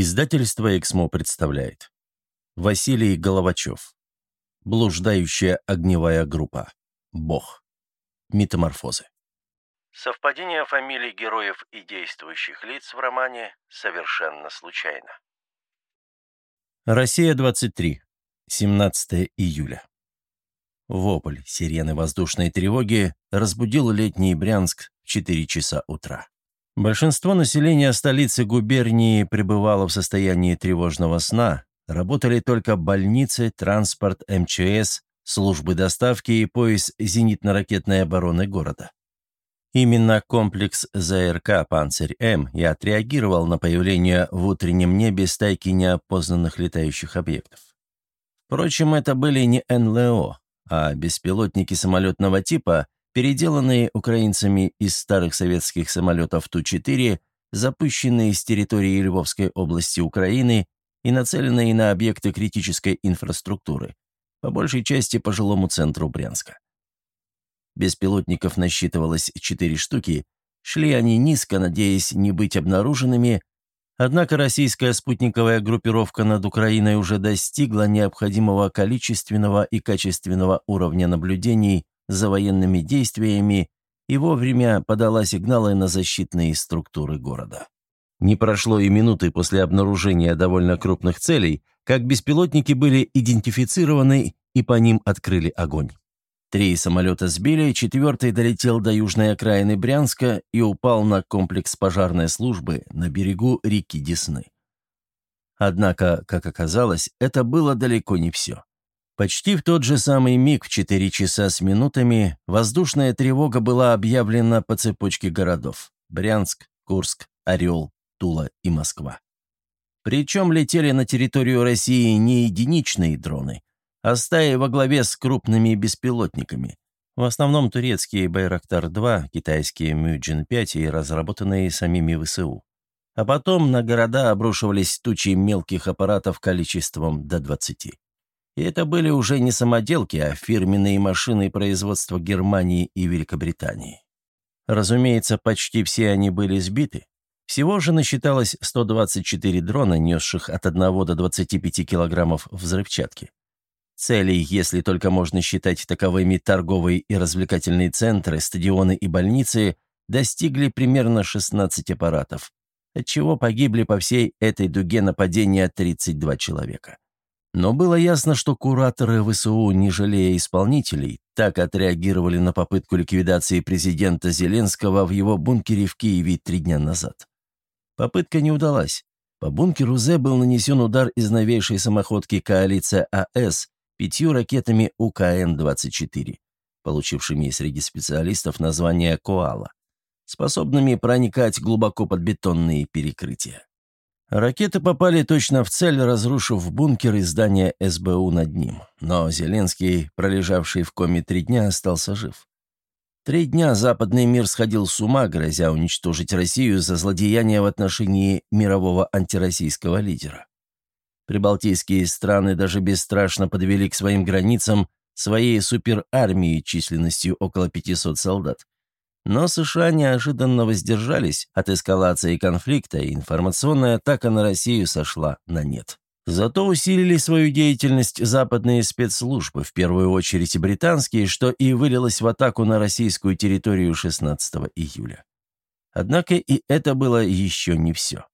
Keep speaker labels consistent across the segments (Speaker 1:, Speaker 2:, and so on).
Speaker 1: Издательство «Эксмо» представляет. Василий Головачев. Блуждающая огневая группа. Бог. Метаморфозы. Совпадение фамилий героев и действующих лиц в романе совершенно случайно. Россия, 23. 17 июля. Вопль сирены воздушной тревоги разбудил летний Брянск в 4 часа утра. Большинство населения столицы губернии пребывало в состоянии тревожного сна, работали только больницы, транспорт, МЧС, службы доставки и пояс зенитно-ракетной обороны города. Именно комплекс ЗРК «Панцирь-М» и отреагировал на появление в утреннем небе стайки неопознанных летающих объектов. Впрочем, это были не НЛО, а беспилотники самолетного типа – переделанные украинцами из старых советских самолетов Ту-4, запущенные с территории Львовской области Украины и нацеленные на объекты критической инфраструктуры, по большей части по жилому центру Брянска. Беспилотников насчитывалось четыре штуки, шли они низко, надеясь не быть обнаруженными, однако российская спутниковая группировка над Украиной уже достигла необходимого количественного и качественного уровня наблюдений за военными действиями и вовремя подала сигналы на защитные структуры города. Не прошло и минуты после обнаружения довольно крупных целей, как беспилотники были идентифицированы и по ним открыли огонь. Три самолета сбили, четвертый долетел до южной окраины Брянска и упал на комплекс пожарной службы на берегу реки Десны. Однако, как оказалось, это было далеко не все. Почти в тот же самый миг, в 4 часа с минутами, воздушная тревога была объявлена по цепочке городов – Брянск, Курск, Орел, Тула и Москва. Причем летели на территорию России не единичные дроны, а стаи во главе с крупными беспилотниками. В основном турецкие Байрактар-2, китайские Мюджин-5 и разработанные самими ВСУ. А потом на города обрушивались тучи мелких аппаратов количеством до 20. И это были уже не самоделки, а фирменные машины производства Германии и Великобритании. Разумеется, почти все они были сбиты. Всего же насчиталось 124 дрона, несших от 1 до 25 килограммов взрывчатки. Целей, если только можно считать таковыми торговые и развлекательные центры, стадионы и больницы, достигли примерно 16 аппаратов, отчего погибли по всей этой дуге нападения 32 человека. Но было ясно, что кураторы ВСУ, не жалея исполнителей, так отреагировали на попытку ликвидации президента Зеленского в его бункере в Киеве три дня назад. Попытка не удалась. По бункеру З был нанесен удар из новейшей самоходки коалиция АС пятью ракетами УКН-24, получившими среди специалистов название «Коала», способными проникать глубоко под бетонные перекрытия. Ракеты попали точно в цель, разрушив бункер и здание СБУ над ним. Но Зеленский, пролежавший в коме три дня, остался жив. Три дня западный мир сходил с ума, грозя уничтожить Россию за злодеяние в отношении мирового антироссийского лидера. Прибалтийские страны даже бесстрашно подвели к своим границам своей суперармии численностью около 500 солдат. Но США неожиданно воздержались от эскалации конфликта, и информационная атака на Россию сошла на нет. Зато усилили свою деятельность западные спецслужбы, в первую очередь британские, что и вылилось в атаку на российскую территорию 16 июля. Однако и это было еще не все.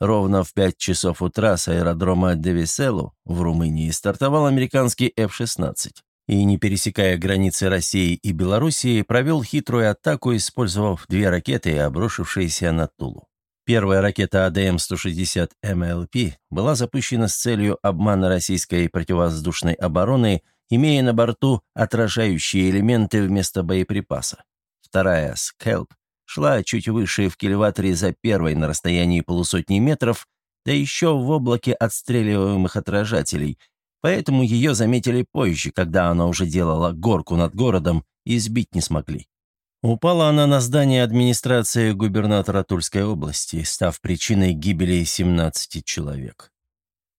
Speaker 1: Ровно в 5 часов утра с аэродрома Девиселу в Румынии стартовал американский F-16 и, не пересекая границы России и Белоруссии, провел хитрую атаку, использовав две ракеты, обрушившиеся на Тулу. Первая ракета АДМ-160 МЛП была запущена с целью обмана российской противовоздушной обороны, имея на борту отражающие элементы вместо боеприпаса. Вторая, «Скэлп», шла чуть выше в кильваторе за первой на расстоянии полусотни метров, да еще в облаке отстреливаемых отражателей – Поэтому ее заметили позже, когда она уже делала горку над городом, и сбить не смогли. Упала она на здание администрации губернатора Тульской области, став причиной гибели 17 человек.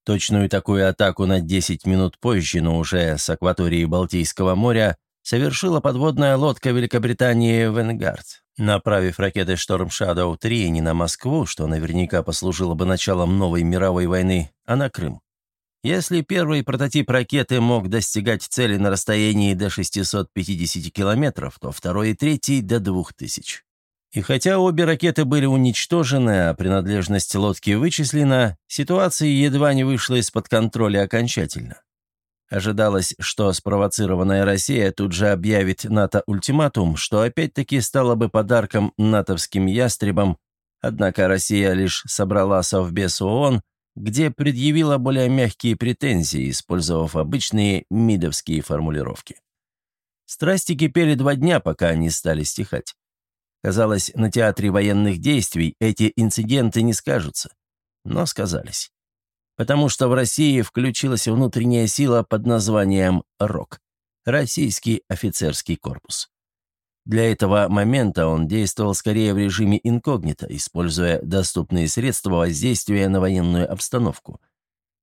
Speaker 1: Точную такую атаку на 10 минут позже, но уже с акватории Балтийского моря, совершила подводная лодка Великобритании «Венгард», Направив ракеты «Шторм Shadow-3» не на Москву, что наверняка послужило бы началом новой мировой войны, а на Крым. Если первый прототип ракеты мог достигать цели на расстоянии до 650 километров, то второй и третий – до 2000. И хотя обе ракеты были уничтожены, а принадлежность лодки вычислена, ситуация едва не вышла из-под контроля окончательно. Ожидалось, что спровоцированная Россия тут же объявит НАТО ультиматум, что опять-таки стало бы подарком натовским ястребам, однако Россия лишь собрала Совбез ООН, где предъявила более мягкие претензии, использовав обычные мидовские формулировки. Страсти кипели два дня, пока они стали стихать. Казалось, на театре военных действий эти инциденты не скажутся. Но сказались. Потому что в России включилась внутренняя сила под названием РОК – Российский офицерский корпус. Для этого момента он действовал скорее в режиме инкогнито, используя доступные средства воздействия на военную обстановку.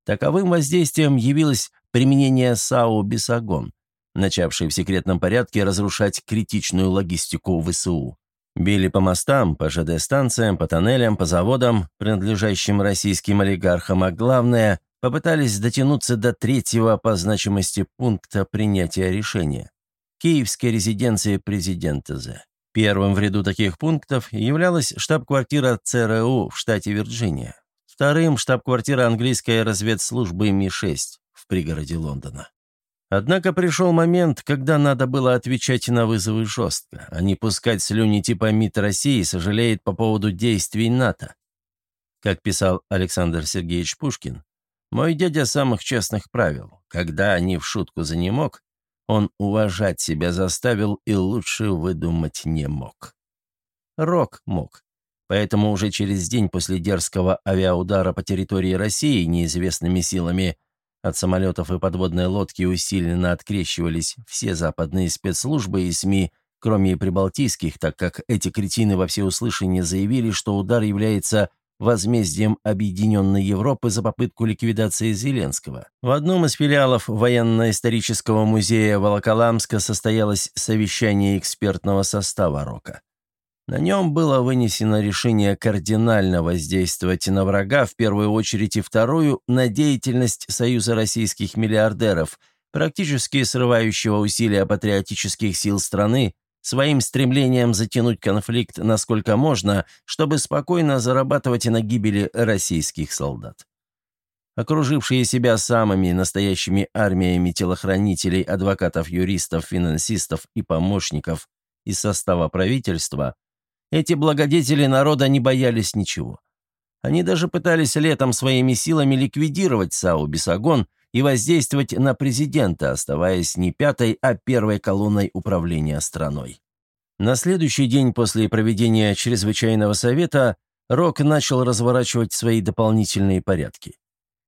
Speaker 1: Таковым воздействием явилось применение САУ «Бесогон», начавший в секретном порядке разрушать критичную логистику ВСУ. Били по мостам, по ЖД-станциям, по тоннелям, по заводам, принадлежащим российским олигархам, а главное, попытались дотянуться до третьего по значимости пункта принятия решения – киевской резиденции президента З. Первым в ряду таких пунктов являлась штаб-квартира ЦРУ в штате Вирджиния. Вторым – штаб-квартира английской разведслужбы Ми-6 в пригороде Лондона. Однако пришел момент, когда надо было отвечать на вызовы жестко, а не пускать слюни типа МИД России сожалеет по поводу действий НАТО. Как писал Александр Сергеевич Пушкин, «Мой дядя самых честных правил. Когда они в шутку за не мог, он уважать себя заставил и лучше выдумать не мог». Рок мог. Поэтому уже через день после дерзкого авиаудара по территории России неизвестными силами – от самолетов и подводной лодки усиленно открещивались все западные спецслужбы и СМИ, кроме прибалтийских, так как эти кретины во всеуслышание заявили, что удар является возмездием Объединенной Европы за попытку ликвидации Зеленского. В одном из филиалов военно-исторического музея Волоколамска состоялось совещание экспертного состава РОКа. На нем было вынесено решение кардинально воздействовать на врага, в первую очередь и вторую, на деятельность Союза российских миллиардеров, практически срывающего усилия патриотических сил страны, своим стремлением затянуть конфликт насколько можно, чтобы спокойно зарабатывать на гибели российских солдат. Окружившие себя самыми настоящими армиями телохранителей, адвокатов, юристов, финансистов и помощников из состава правительства – эти благодетели народа не боялись ничего. Они даже пытались летом своими силами ликвидировать САУ «Бесогон» и воздействовать на президента, оставаясь не пятой, а первой колонной управления страной. На следующий день после проведения чрезвычайного совета Рок начал разворачивать свои дополнительные порядки.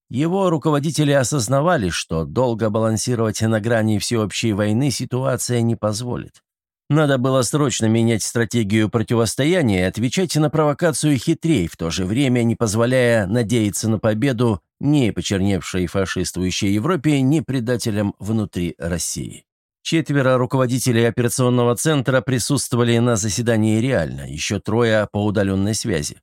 Speaker 1: Его руководители осознавали, что долго балансировать на грани всеобщей войны ситуация не позволит. Надо было срочно менять стратегию противостояния и отвечать на провокацию хитрей, в то же время не позволяя надеяться на победу ни почерневшей фашистующей Европе, ни предателям внутри России. Четверо руководителей операционного центра присутствовали на заседании реально, еще трое по удаленной связи.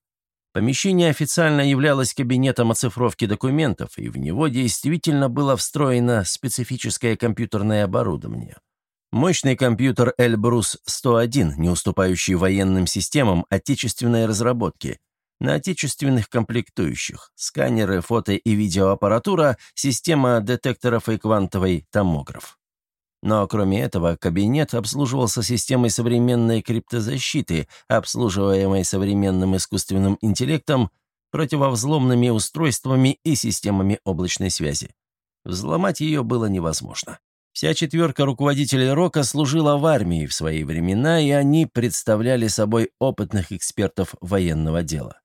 Speaker 1: Помещение официально являлось кабинетом оцифровки документов, и в него действительно было встроено специфическое компьютерное оборудование – Мощный компьютер Эльбрус 101, не уступающий военным системам отечественной разработки, на отечественных комплектующих, сканеры, фото- и видеоаппаратура, система детекторов и квантовый томограф. Но кроме этого, кабинет обслуживался системой современной криптозащиты, обслуживаемой современным искусственным интеллектом, противовзломными устройствами и системами облачной связи. Взломать ее было невозможно. Вся четверка руководителей Рока служила в армии в свои времена, и они представляли собой опытных экспертов военного дела.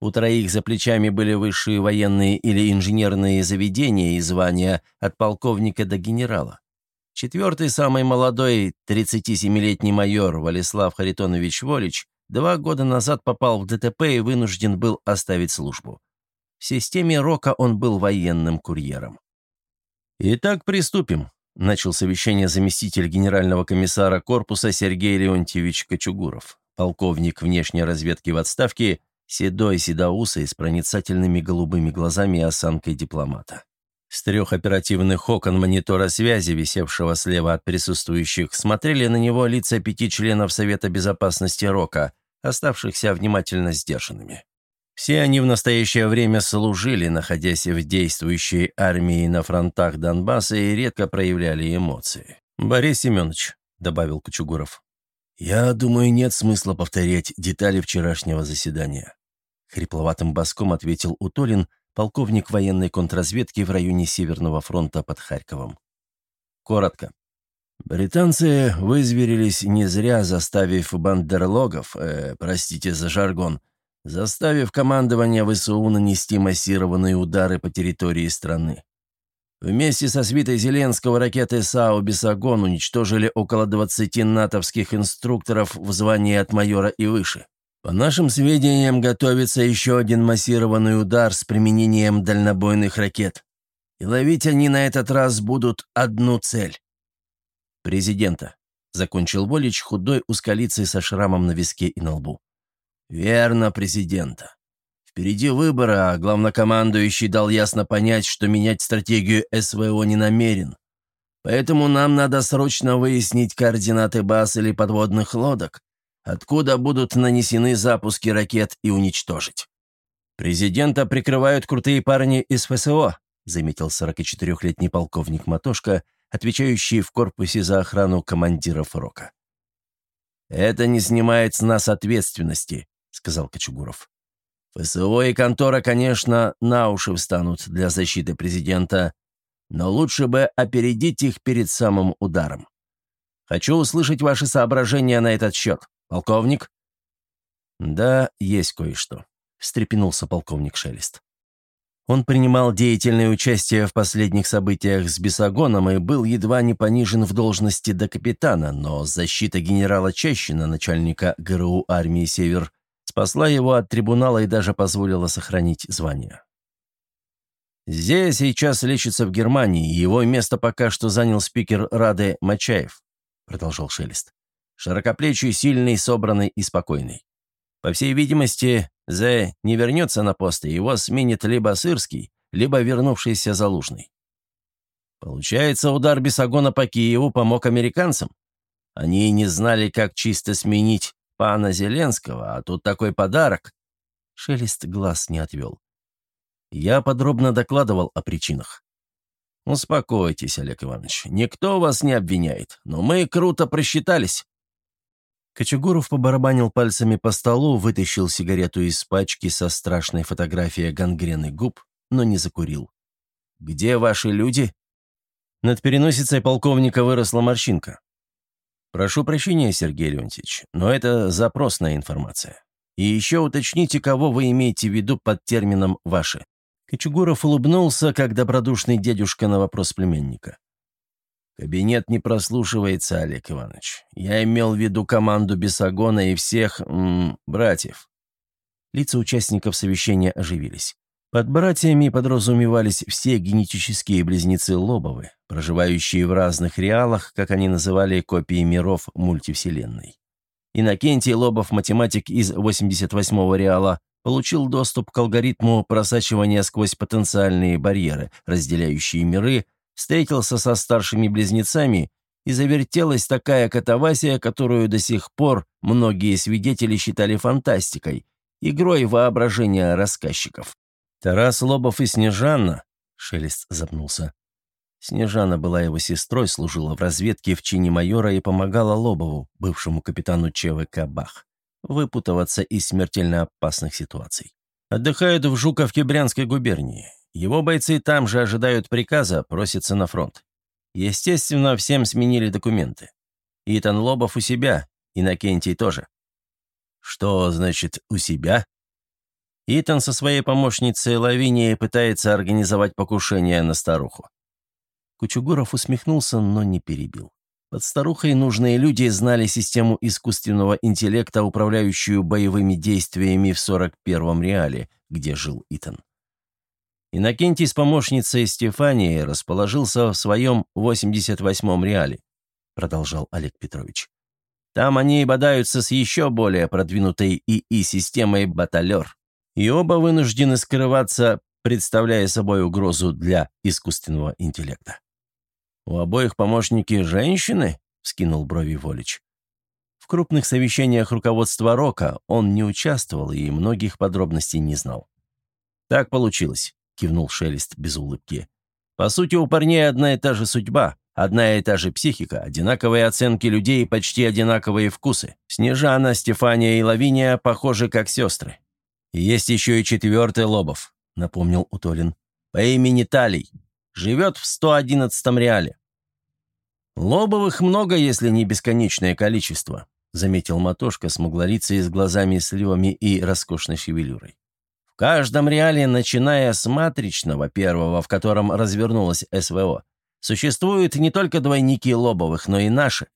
Speaker 1: У троих за плечами были высшие военные или инженерные заведения и звания от полковника до генерала. Четвертый, самый молодой, 37-летний майор Валислав Харитонович Волич, два года назад попал в ДТП и вынужден был оставить службу. В системе Рока он был военным курьером. «Итак, приступим», Начал совещание заместитель генерального комиссара корпуса Сергей Леонтьевич Кочугуров. полковник внешней разведки в отставке, седой седоусый с проницательными голубыми глазами и осанкой дипломата. С трех оперативных окон монитора связи, висевшего слева от присутствующих, смотрели на него лица пяти членов Совета Безопасности Рока, оставшихся внимательно сдержанными. Все они в настоящее время служили, находясь в действующей армии на фронтах Донбасса и редко проявляли эмоции. «Борис Семенович», — добавил Кочугуров, — «я думаю, нет смысла повторять детали вчерашнего заседания». Хрипловатым баском ответил Утолин, полковник военной контрразведки в районе Северного фронта под Харьковом. Коротко. Британцы вызверились не зря, заставив бандерлогов, э, простите за жаргон, заставив командование ВСУ нанести массированные удары по территории страны. Вместе со свитой Зеленского ракеты САУ «Бесогон» уничтожили около 20 натовских инструкторов в звании от майора и выше. По нашим сведениям, готовится еще один массированный удар с применением дальнобойных ракет. И ловить они на этот раз будут одну цель. Президента. Закончил Волич худой ускалицей со шрамом на виске и на лбу. «Верно, президента. Впереди выборы, а главнокомандующий дал ясно понять, что менять стратегию СВО не намерен. Поэтому нам надо срочно выяснить координаты баз или подводных лодок, откуда будут нанесены запуски ракет и уничтожить. Президента прикрывают крутые парни из ФСО, заметил 44-летний полковник Матошка, отвечающий в корпусе за охрану командиров Рока. «Это не снимает с нас ответственности», — сказал Кочугуров. ФСО и контора, конечно, на уши встанут для защиты президента, но лучше бы опередить их перед самым ударом. Хочу услышать ваши соображения на этот счет, полковник». «Да, есть кое-что», — встрепенулся полковник Шелест. Он принимал деятельное участие в последних событиях с Бесогоном и был едва не понижен в должности до капитана, но защита генерала Чащина, начальника ГРУ армии «Север», спасла его от трибунала и даже позволила сохранить звание. «Здесь сейчас лечится в Германии, его место пока что занял спикер Рады Мачаев», продолжал Шелест. «Широкоплечий, сильный, собранный и спокойный. По всей видимости, Зе не вернется на пост, и его сменит либо Сырский, либо вернувшийся Залужный. Получается, удар Бесогона по Киеву помог американцам? Они не знали, как чисто сменить пана Зеленского, а тут такой подарок». Шелест глаз не отвел. Я подробно докладывал о причинах. «Успокойтесь, Олег Иванович, никто вас не обвиняет, но мы круто просчитались». Кочегуров побарабанил пальцами по столу, вытащил сигарету из пачки со страшной фотографией гангрены губ, но не закурил. «Где ваши люди?» Над переносицей полковника выросла морщинка. «Прошу прощения, Сергей Леонтьевич, но это запросная информация. И еще уточните, кого вы имеете в виду под термином «ваши». Кочугуров улыбнулся, как добродушный дедушка на вопрос племенника. «Кабинет не прослушивается, Олег Иванович. Я имел в виду команду Бесогона и всех... -м, братьев». Лица участников совещания оживились. Под братьями подразумевались все генетические близнецы Лобовы, проживающие в разных реалах, как они называли, копии миров мультивселенной. Иннокентий Лобов, математик из 88-го реала, получил доступ к алгоритму просачивания сквозь потенциальные барьеры, разделяющие миры, встретился со старшими близнецами, и завертелась такая катавасия, которую до сих пор многие свидетели считали фантастикой, игрой воображения рассказчиков. Тарас Лобов и Снежана, Шелест запнулся. Снежана была его сестрой, служила в разведке в чине майора и помогала Лобову, бывшему капитану ЧВК «Бах», выпутываться из смертельно опасных ситуаций. Отдыхают в Жуковке Брянской губернии. Его бойцы там же ожидают приказа, просятся на фронт. Естественно, всем сменили документы. Итан Лобов у себя, Иннокентий тоже. Что значит «у себя»? Итан со своей помощницей Лавинией пытается организовать покушение на старуху. Кучугуров усмехнулся, но не перебил. Под старухой нужные люди знали систему искусственного интеллекта, управляющую боевыми действиями в 41-м реале, где жил Итан. Иннокентий с помощницей Стефанией расположился в своем 88-м реале, продолжал Олег Петрович. Там они бодаются с еще более продвинутой ИИ-системой «Баталер». И оба вынуждены скрываться, представляя собой угрозу для искусственного интеллекта. «У обоих помощники женщины?» — вскинул брови Волич. В крупных совещаниях руководства Рока он не участвовал и многих подробностей не знал. «Так получилось», — кивнул Шелест без улыбки. «По сути, у парней одна и та же судьба, одна и та же психика, одинаковые оценки людей и почти одинаковые вкусы. Снежана, Стефания и Лавиния похожи как сестры. Есть еще и четвертый Лобов», — напомнил Утолин. «По имени Талий. Живет в 111-м реале. «Лобовых много, если не бесконечное количество», — заметил Матошка с муглолицей с глазами сливами и роскошной шевелюрой. «В каждом реале, начиная с матричного первого, в котором развернулась СВО, существуют не только двойники Лобовых, но и наши».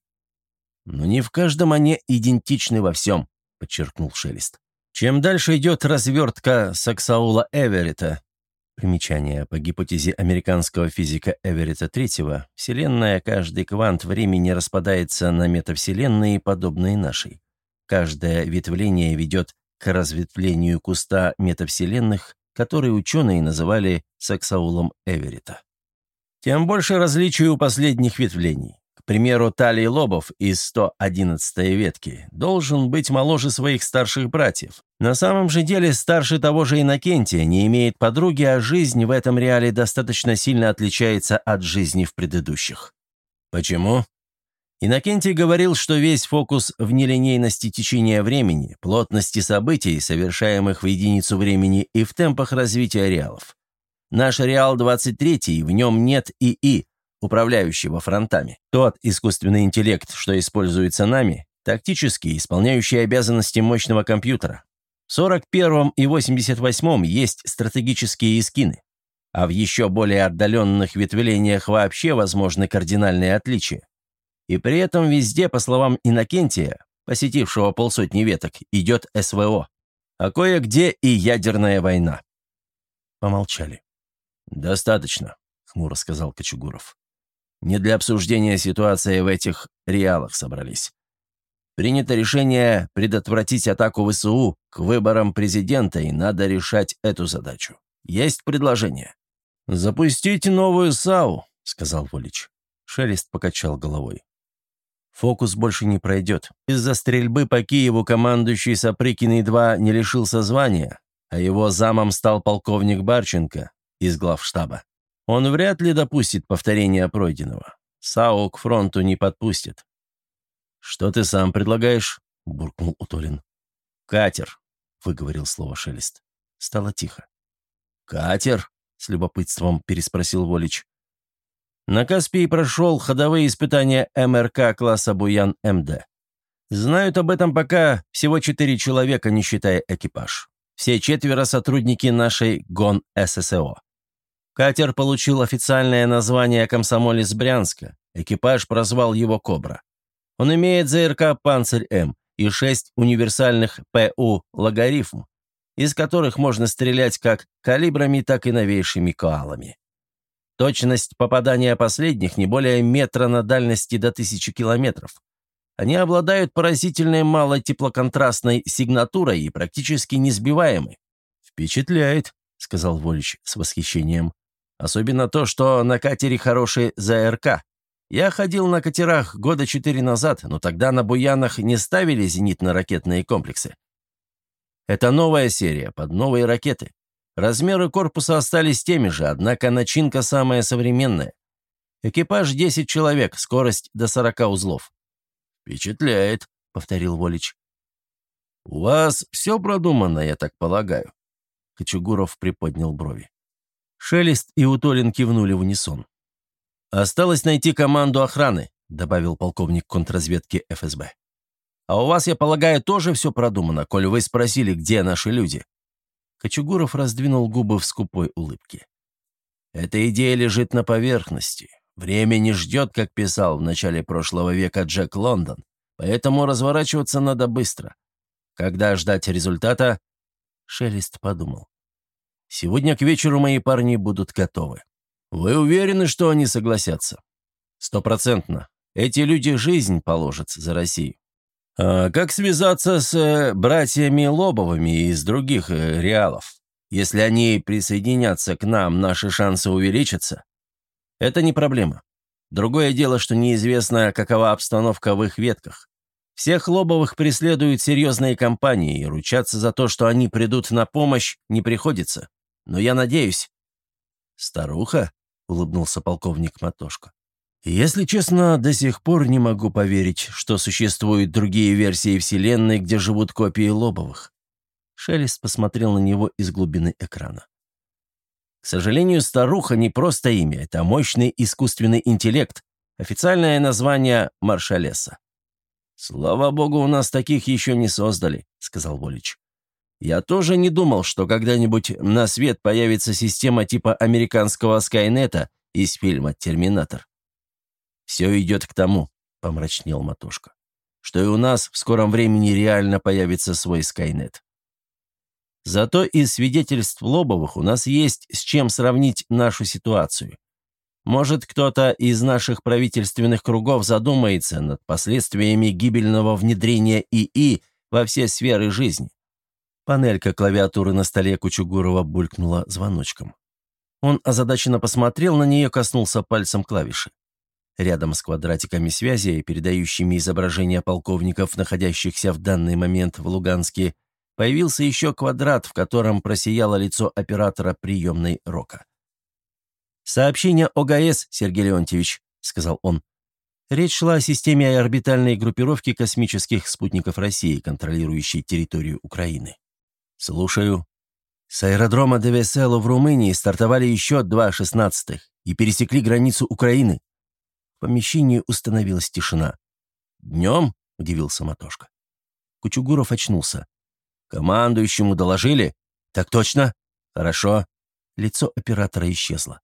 Speaker 1: «Но не в каждом они идентичны во всем», — подчеркнул Шелест. Чем дальше идет развертка Саксаула Эверетта, Примечание. По гипотезе американского физика Эверетта III, Вселенная, каждый квант времени распадается на метавселенные, подобные нашей. Каждое ветвление ведет к разветвлению куста метавселенных, который ученые называли саксаулом Эверетта. Тем больше различий у последних ветвлений примеру, Талий Лобов из 111-й ветки должен быть моложе своих старших братьев. На самом же деле старше того же Иннокентия не имеет подруги, а жизнь в этом реале достаточно сильно отличается от жизни в предыдущих. Почему? Иннокентий говорил, что весь фокус в нелинейности течения времени, плотности событий, совершаемых в единицу времени и в темпах развития реалов. Наш реал 23, в нем нет ИИ, управляющего фронтами. Тот искусственный интеллект, что используется нами, тактически исполняющий обязанности мощного компьютера. В 41-м и 88-м есть стратегические искины, а в еще более отдаленных ветвлениях вообще возможны кардинальные отличия. И при этом везде, по словам Иннокентия, посетившего полсотни веток, идет СВО, а кое-где и ядерная война. Помолчали. «Достаточно», — хмуро сказал Кочугуров. Не для обсуждения ситуации в этих реалах собрались. Принято решение предотвратить атаку ВСУ к выборам президента, и надо решать эту задачу. Есть предложение. «Запустить новую САУ», — сказал Волич. Шелест покачал головой. Фокус больше не пройдет. Из-за стрельбы по Киеву командующий Сапрыкиный-2 не лишился звания, а его замом стал полковник Барченко из главштаба. Он вряд ли допустит повторения пройденного. САУ к фронту не подпустит. «Что ты сам предлагаешь?» — буркнул Утолин. «Катер», — выговорил слово Шелест. Стало тихо. «Катер?» — с любопытством переспросил Волич. На Каспии прошел ходовые испытания МРК класса Буян-МД. Знают об этом пока всего четыре человека, не считая экипаж. Все четверо сотрудники нашей ГОН ССО. Катер получил официальное название «Комсомолец Брянска». Экипаж прозвал его «Кобра». Он имеет ЗРК «Панцирь-М» и шесть универсальных ПУ «Логарифм», из которых можно стрелять как калибрами, так и новейшими коалами. Точность попадания последних не более метра на дальности до тысячи километров. Они обладают поразительной малой теплоконтрастной сигнатурой и практически несбиваемы. «Впечатляет», — сказал Волич с восхищением. Особенно то, что на катере хороший ЗРК. Я ходил на катерах года четыре назад, но тогда на Буянах не ставили зенитно-ракетные комплексы. Это новая серия, под новые ракеты. Размеры корпуса остались теми же, однако начинка самая современная. Экипаж 10 человек, скорость до 40 узлов. «Впечатляет», — повторил Волич. «У вас все продумано, я так полагаю?» Кочугуров приподнял брови. Шелест и Утолин кивнули в унисон. «Осталось найти команду охраны», — добавил полковник контрразведки ФСБ. «А у вас, я полагаю, тоже все продумано, коль вы спросили, где наши люди?» Кочугуров раздвинул губы в скупой улыбке. «Эта идея лежит на поверхности. Время не ждет, как писал в начале прошлого века Джек Лондон, поэтому разворачиваться надо быстро. Когда ждать результата?» Шелест подумал. Сегодня к вечеру мои парни будут готовы. Вы уверены, что они согласятся? Стопроцентно. Эти люди жизнь положат за Россию. А как связаться с э, братьями Лобовыми из других э, реалов? Если они присоединятся к нам, наши шансы увеличатся? Это не проблема. Другое дело, что неизвестно, какова обстановка в их ветках. Всех Лобовых преследуют серьезные компании, и ручаться за то, что они придут на помощь, не приходится. Но я надеюсь. «Старуха?» — улыбнулся полковник Матошко. Если честно, до сих пор не могу поверить, что существуют другие версии Вселенной, где живут копии Лобовых. Шелест посмотрел на него из глубины экрана. К сожалению, старуха не просто имя, это мощный искусственный интеллект, официальное название Маршалеса. «Слава богу, у нас таких еще не создали», — сказал Волич. «Я тоже не думал, что когда-нибудь на свет появится система типа американского Скайнета из фильма «Терминатор». «Все идет к тому», — помрачнел Матушка, «что и у нас в скором времени реально появится свой Скайнет. Зато из свидетельств Лобовых у нас есть с чем сравнить нашу ситуацию. Может, кто-то из наших правительственных кругов задумается над последствиями гибельного внедрения ИИ во все сферы жизни. Панелька клавиатуры на столе Кучугурова булькнула звоночком. Он озадаченно посмотрел на нее, коснулся пальцем клавиши. Рядом с квадратиками связи, передающими изображения полковников, находящихся в данный момент в Луганске, появился еще квадрат, в котором просияло лицо оператора приемной рока. «Сообщение ОГС, Сергей Леонтьевич», — сказал он. Речь шла о системе орбитальной группировки космических спутников России, контролирующей территорию Украины. «Слушаю», с аэродрома Девесело в Румынии стартовали еще два шестнадцатых и пересекли границу Украины. В помещении установилась тишина. «Днем?» – удивился Матошка. Кучугуров очнулся. «Командующему доложили?» «Так точно?» «Хорошо». Лицо оператора исчезло.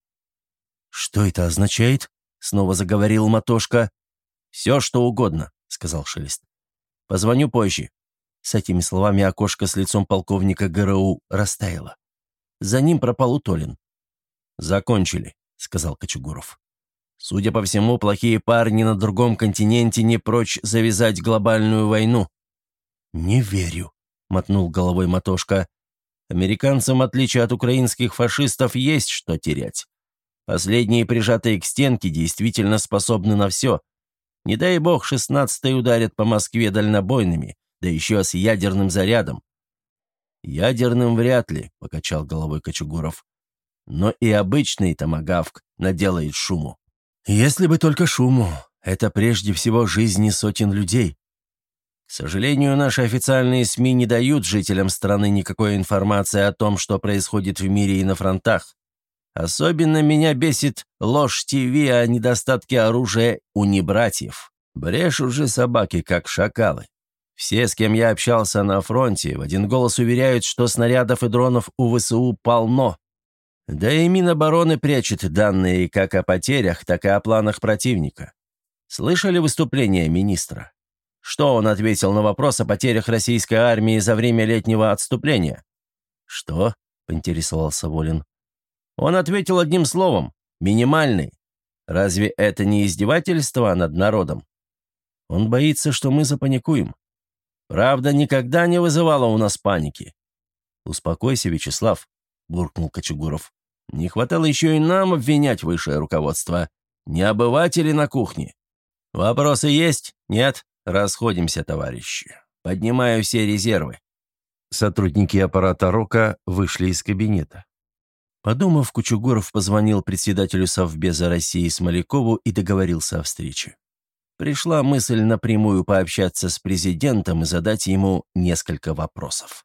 Speaker 1: «Что это означает?» — снова заговорил Матошка. «Все, что угодно», — сказал Шелест. «Позвоню позже». С этими словами окошко с лицом полковника ГРУ растаяло. За ним пропал Утолин. «Закончили», — сказал Кочугуров. Судя по всему, плохие парни на другом континенте не прочь завязать глобальную войну». «Не верю», — мотнул головой Матошка. «Американцам, отличие от украинских фашистов, есть что терять. Последние, прижатые к стенке, действительно способны на все. Не дай бог, шестнадцатые ударят по Москве дальнобойными, да еще с ядерным зарядом». «Ядерным вряд ли», — покачал головой Кочугуров. «Но и обычный томагавк наделает шуму». Если бы только шуму. Это прежде всего жизни сотен людей. К сожалению, наши официальные СМИ не дают жителям страны никакой информации о том, что происходит в мире и на фронтах. Особенно меня бесит ложь ТВ о недостатке оружия у небратьев. Брешь уже собаки, как шакалы. Все, с кем я общался на фронте, в один голос уверяют, что снарядов и дронов у ВСУ полно. Да и Минобороны прячет данные как о потерях, так и о планах противника. Слышали выступление министра? Что он ответил на вопрос о потерях российской армии за время летнего отступления? «Что?» – поинтересовался Волин. Он ответил одним словом – минимальный. Разве это не издевательство над народом? Он боится, что мы запаникуем. Правда никогда не вызывала у нас паники. Успокойся, Вячеслав буркнул Кочугуров. «Не хватало еще и нам обвинять высшее руководство. Не обыватели на кухне. Вопросы есть? Нет? Расходимся, товарищи. Поднимаю все резервы». Сотрудники аппарата РОКа вышли из кабинета. Подумав, Кучугуров позвонил председателю Совбеза России Смолякову и договорился о встрече. Пришла мысль напрямую пообщаться с президентом и задать ему несколько вопросов.